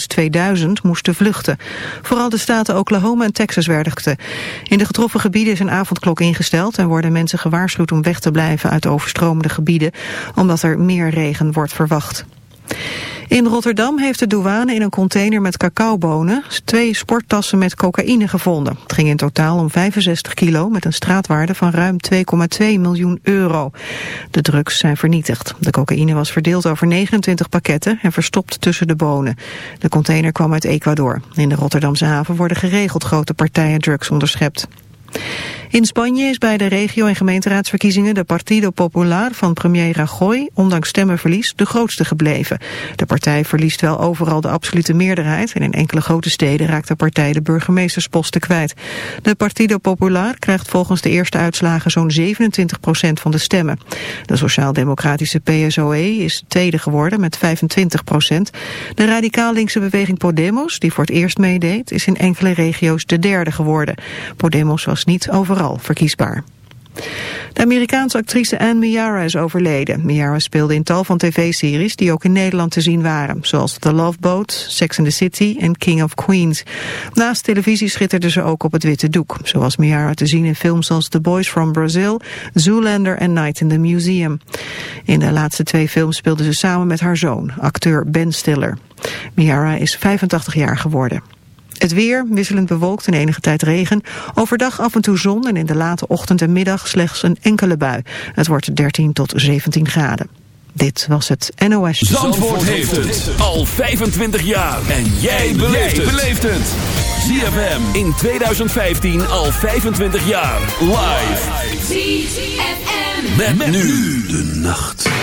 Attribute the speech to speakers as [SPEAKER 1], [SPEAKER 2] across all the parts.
[SPEAKER 1] 2000 moesten vluchten. Vooral de staten Oklahoma en Texas werkten. In de getroffen gebieden is een avondklok ingesteld... en worden mensen gewaarschuwd om weg te blijven uit overstromende gebieden... omdat er meer regen wordt verwacht. In Rotterdam heeft de douane in een container met cacaobonen twee sporttassen met cocaïne gevonden. Het ging in totaal om 65 kilo met een straatwaarde van ruim 2,2 miljoen euro. De drugs zijn vernietigd. De cocaïne was verdeeld over 29 pakketten en verstopt tussen de bonen. De container kwam uit Ecuador. In de Rotterdamse haven worden geregeld grote partijen drugs onderschept. In Spanje is bij de regio- en gemeenteraadsverkiezingen de Partido Popular van premier Rajoy, ondanks stemmenverlies, de grootste gebleven. De partij verliest wel overal de absolute meerderheid en in enkele grote steden raakt de partij de burgemeestersposten kwijt. De Partido Popular krijgt volgens de eerste uitslagen zo'n 27 procent van de stemmen. De sociaal-democratische PSOE is tweede geworden met 25 procent. De radicaal-linkse beweging Podemos, die voor het eerst meedeed, is in enkele regio's de derde geworden. Podemos was niet overal verkiesbaar. De Amerikaanse actrice Anne Miara is overleden. Miara speelde in tal van tv-series die ook in Nederland te zien waren. Zoals The Love Boat, Sex and the City en King of Queens. Naast televisie schitterde ze ook op het witte doek. Zoals Miara te zien in films als The Boys from Brazil, Zoolander en Night in the Museum. In de laatste twee films speelde ze samen met haar zoon, acteur Ben Stiller. Miara is 85 jaar geworden. Het weer wisselend bewolkt en enige tijd regen. Overdag af en toe zon en in de late ochtend en middag slechts een enkele bui. Het wordt 13 tot 17 graden. Dit was het NOS. Zandvoort, Zandvoort
[SPEAKER 2] heeft het al 25 jaar. En jij beleeft het. ZFM in 2015 al 25 jaar. Live.
[SPEAKER 3] ZFM.
[SPEAKER 2] Met, met nu de nacht.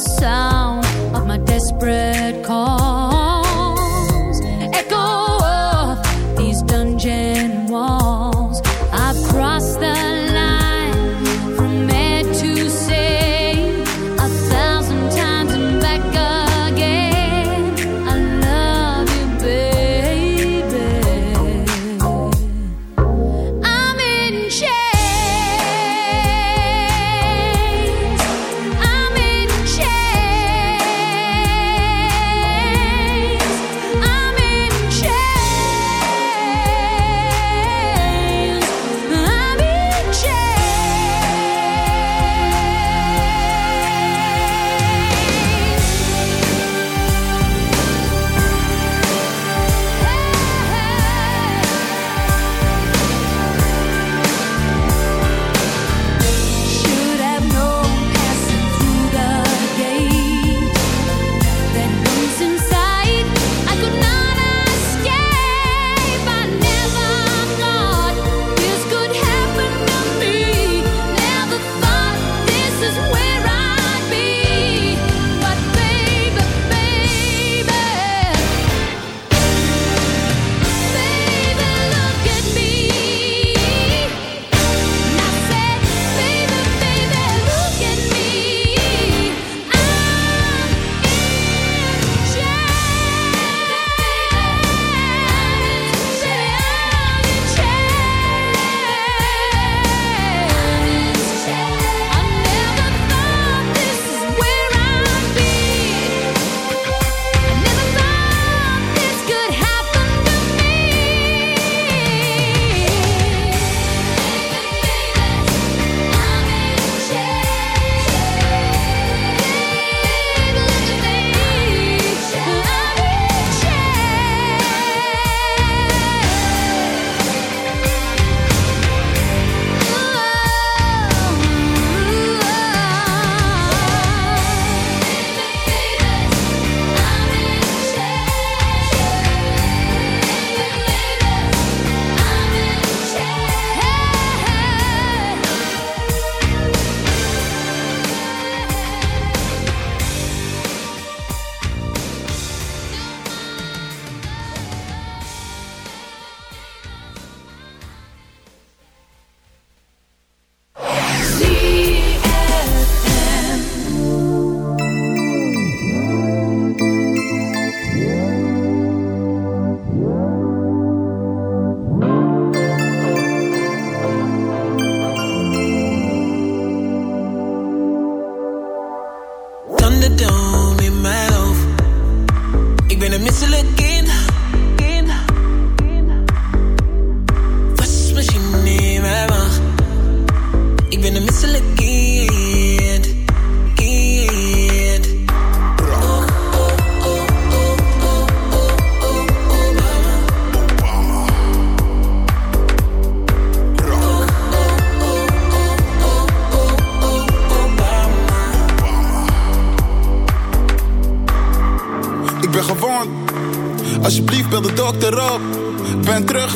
[SPEAKER 3] sound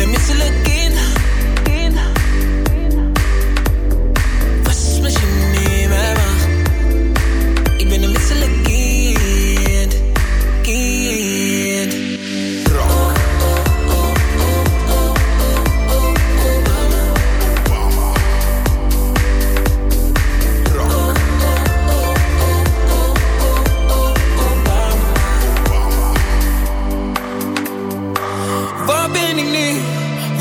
[SPEAKER 4] and miss you look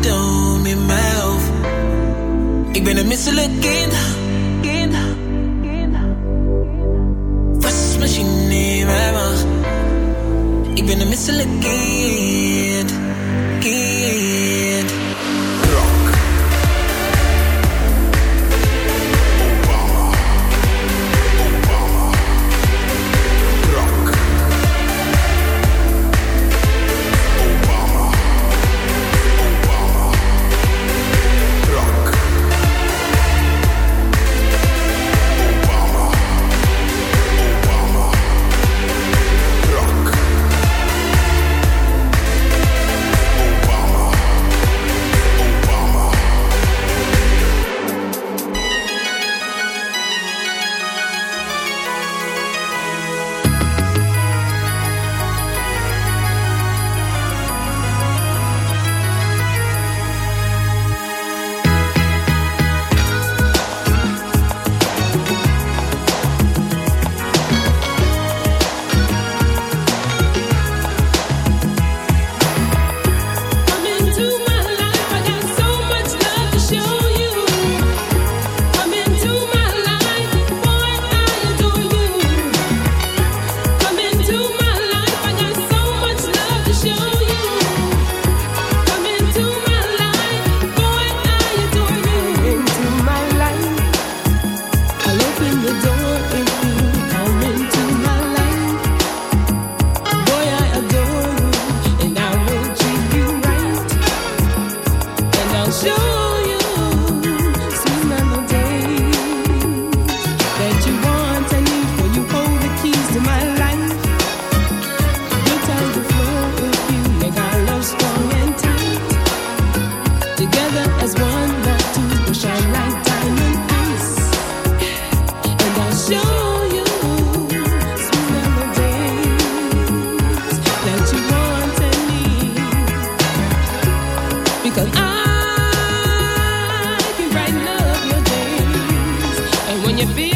[SPEAKER 4] Thunderdome in mijn hoofd. Ik ben een misselijk kind. Kind. Kind. Wasmachine in mijn maag. Ik ben een misselijk. Kind.
[SPEAKER 3] you feel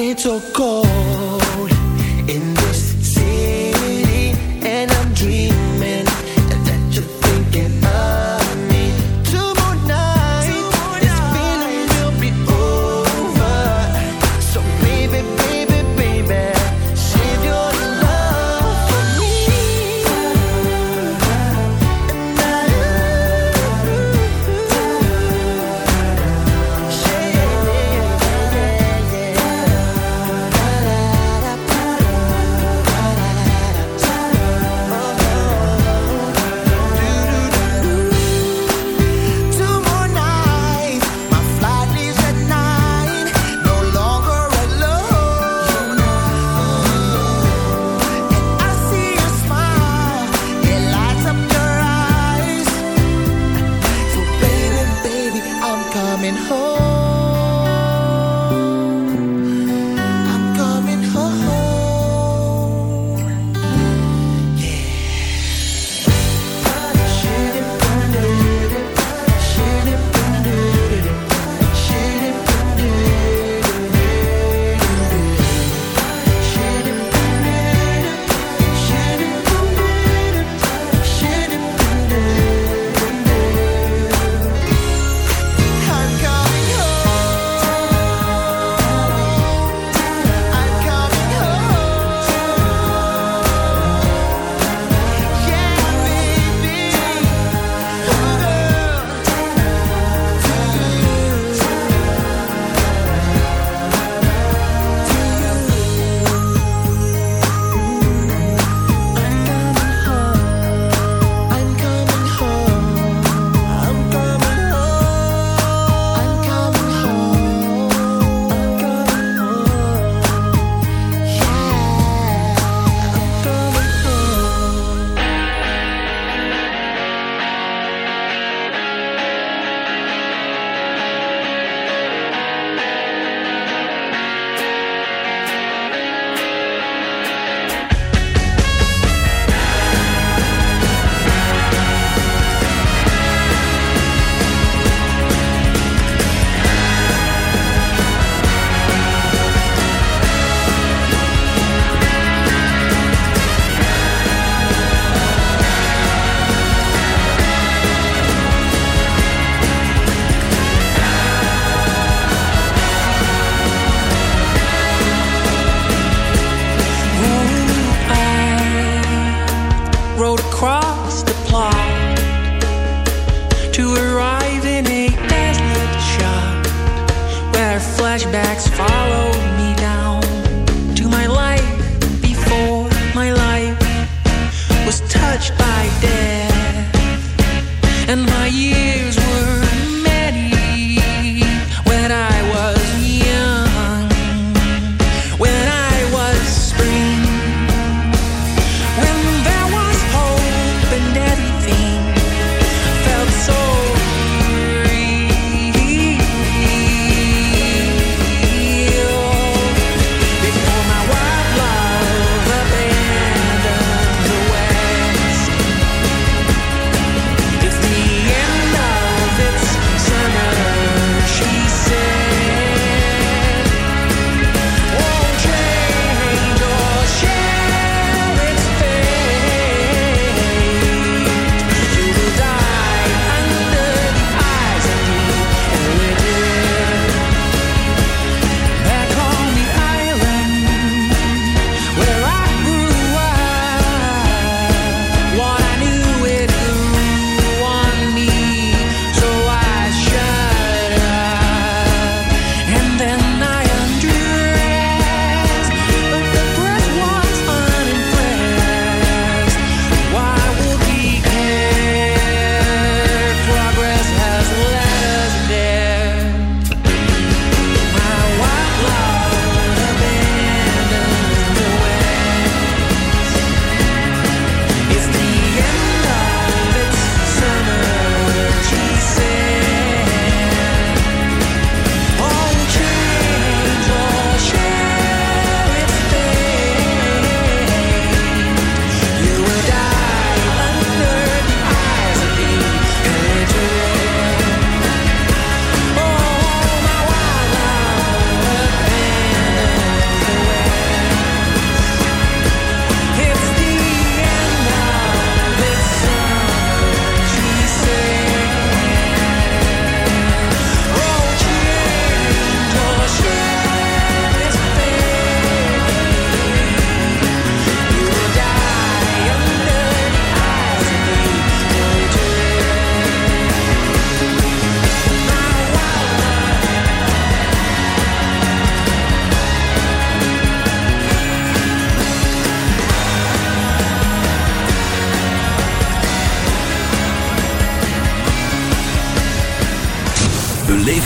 [SPEAKER 5] It's so cold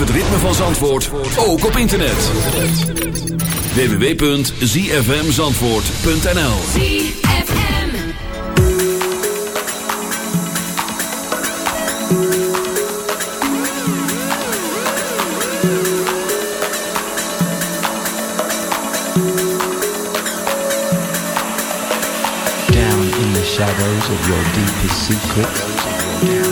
[SPEAKER 2] het ritme van Zandvoort, ook op internet. www.zfmzandvoort.nl
[SPEAKER 6] Down in the shadows of your deepest secrets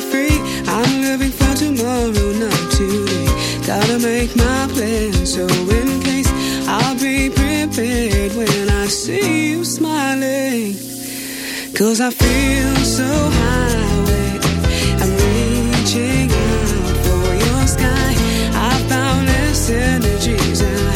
[SPEAKER 7] and. I'm living for tomorrow, not today. Gotta make my plans, so in case I'll be prepared when I see you smiling. Cause I feel so high, I'm reaching out for your sky. I found this energies and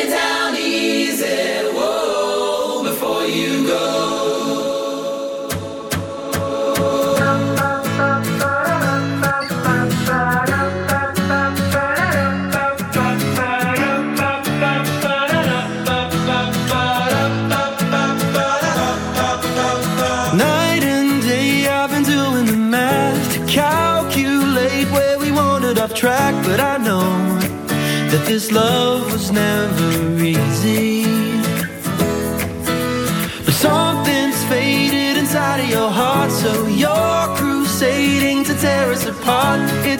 [SPEAKER 8] living down.